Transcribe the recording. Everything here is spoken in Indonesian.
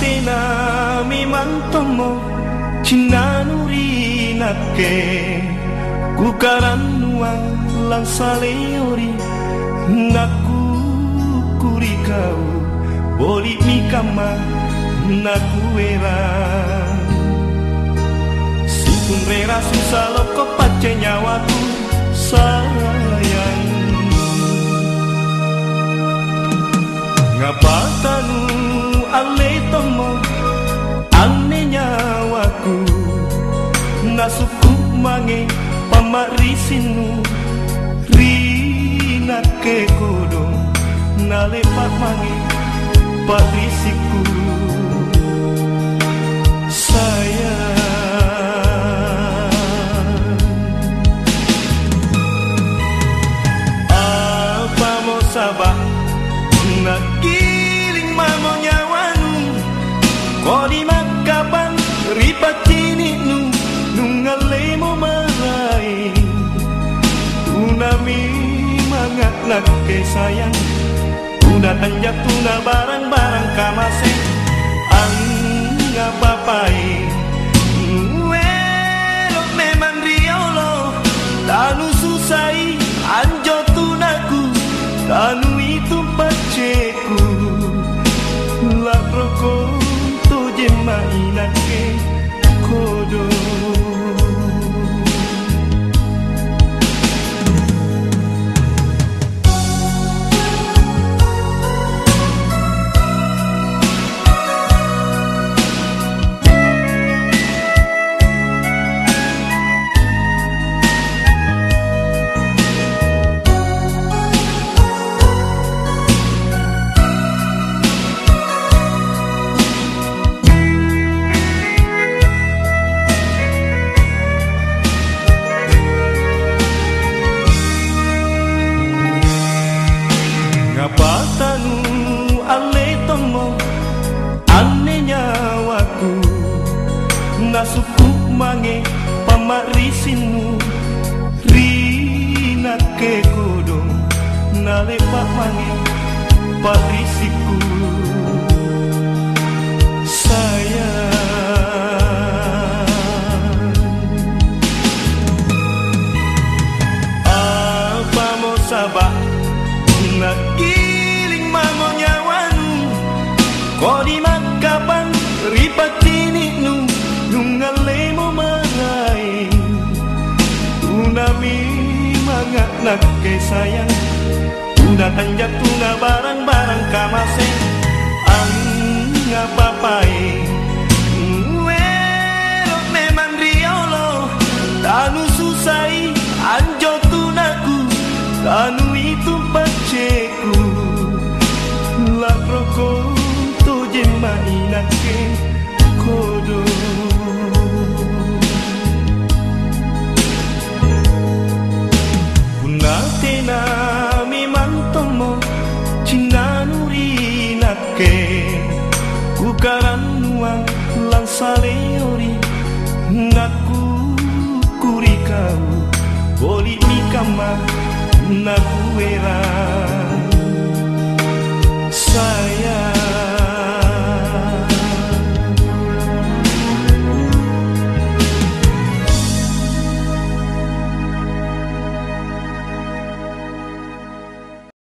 tena memang tomo Cinanuri nake Kukaran nuang lang saleori Naku kuri kau Boli mi kama Naku era Sikun rera susah loko pace nyawaku sayang Nasuku mange pamarisinu Rina ke kodo Nale pak mange patrisiku Sayang. Apa mau sabar Nakiling mamo nyawanu Kodi makapan mangat nak ke sayang. Tuna tanjak tuna barang-barang kamase Ang ngapapai Welo memang riolo Tanu susai anjo tunaku. Tanu itu paceku. La roko to jema Nasuku mange pamarisinu Rina ke Nale pak mange parisiku nak ke sayang. Tuna tanjak tuna barang-barang kamase Ang ngapapai Welo memang riolo Tanu susai anjo tunaku. Tanu itu paceku La roko to jema inake Kukaran nuang lang saleori Naku kuri kau. Boli mi kama Naku era Sayang